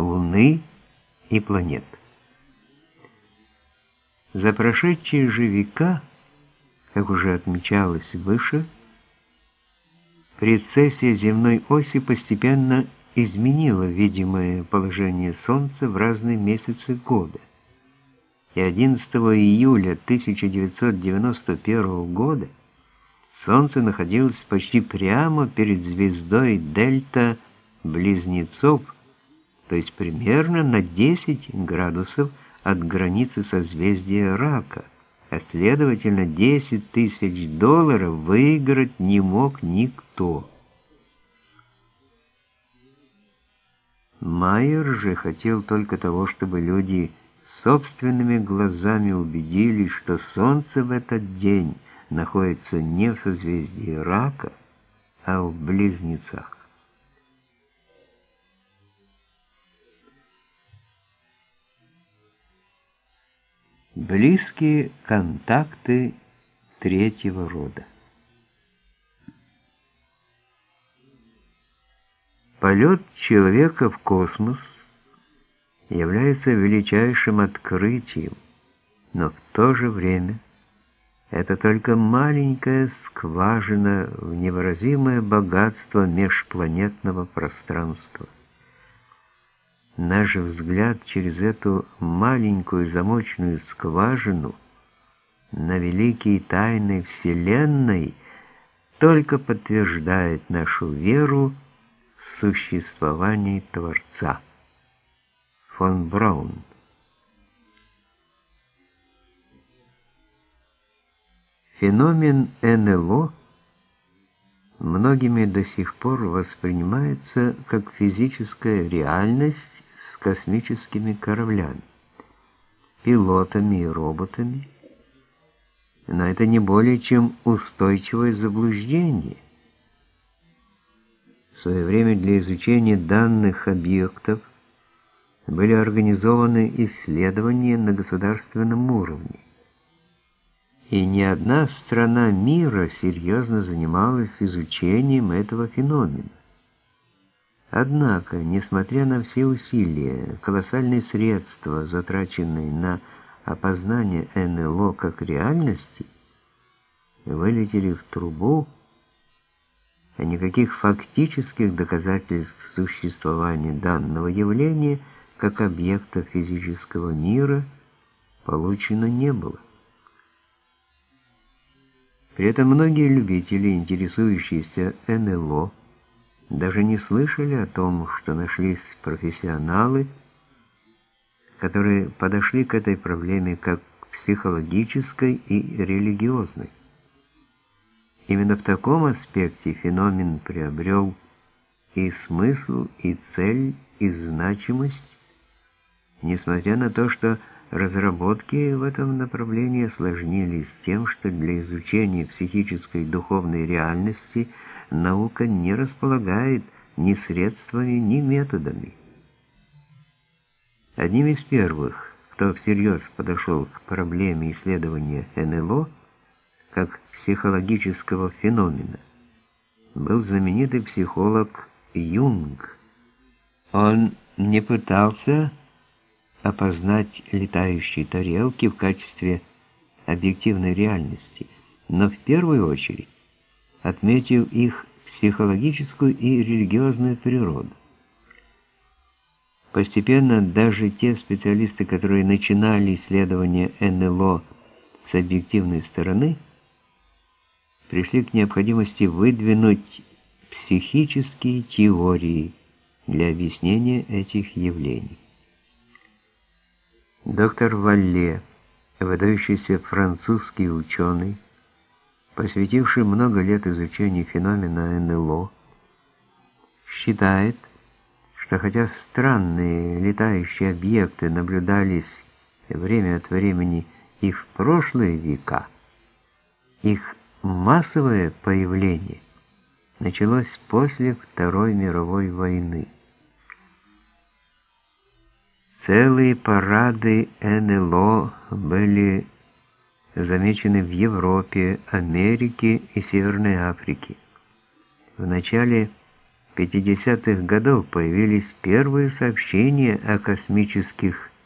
Луны и планет. За прошедшие же века, как уже отмечалось выше, прецессия земной оси постепенно изменила видимое положение Солнца в разные месяцы года. И 11 июля 1991 года Солнце находилось почти прямо перед звездой Дельта Близнецов, то есть примерно на 10 градусов от границы созвездия Рака, а следовательно 10 тысяч долларов выиграть не мог никто. Майер же хотел только того, чтобы люди собственными глазами убедились, что Солнце в этот день находится не в созвездии Рака, а в Близнецах. Близкие контакты третьего рода. Полет человека в космос является величайшим открытием, но в то же время это только маленькая скважина в невыразимое богатство межпланетного пространства. Наш взгляд через эту маленькую замочную скважину на великие тайны Вселенной только подтверждает нашу веру существовании Творца. Фон Браун Феномен НЛО многими до сих пор воспринимается как физическая реальность с космическими кораблями, пилотами и роботами, но это не более чем устойчивое заблуждение – в свое время для изучения данных объектов были организованы исследования на государственном уровне. И ни одна страна мира серьезно занималась изучением этого феномена. Однако, несмотря на все усилия, колоссальные средства, затраченные на опознание НЛО как реальности, вылетели в трубу, а никаких фактических доказательств существования данного явления как объекта физического мира получено не было. Этом многие любители, интересующиеся НЛО, даже не слышали о том, что нашлись профессионалы, которые подошли к этой проблеме как психологической и религиозной. Именно в таком аспекте феномен приобрел и смысл, и цель, и значимость, несмотря на то, что разработки в этом направлении осложнились тем, что для изучения психической духовной реальности наука не располагает ни средствами, ни методами. Одним из первых, кто всерьез подошел к проблеме исследования НЛО, как психологического феномена, был знаменитый психолог Юнг. Он не пытался опознать летающие тарелки в качестве объективной реальности, но в первую очередь отметил их психологическую и религиозную природу. Постепенно даже те специалисты, которые начинали исследование НЛО с объективной стороны, пришли к необходимости выдвинуть психические теории для объяснения этих явлений. Доктор Валле, выдающийся французский ученый, посвятивший много лет изучению феномена НЛО, считает, что хотя странные летающие объекты наблюдались время от времени и в прошлые века, их Массовое появление началось после Второй мировой войны. Целые парады НЛО были замечены в Европе, Америке и Северной Африке. В начале 50-х годов появились первые сообщения о космических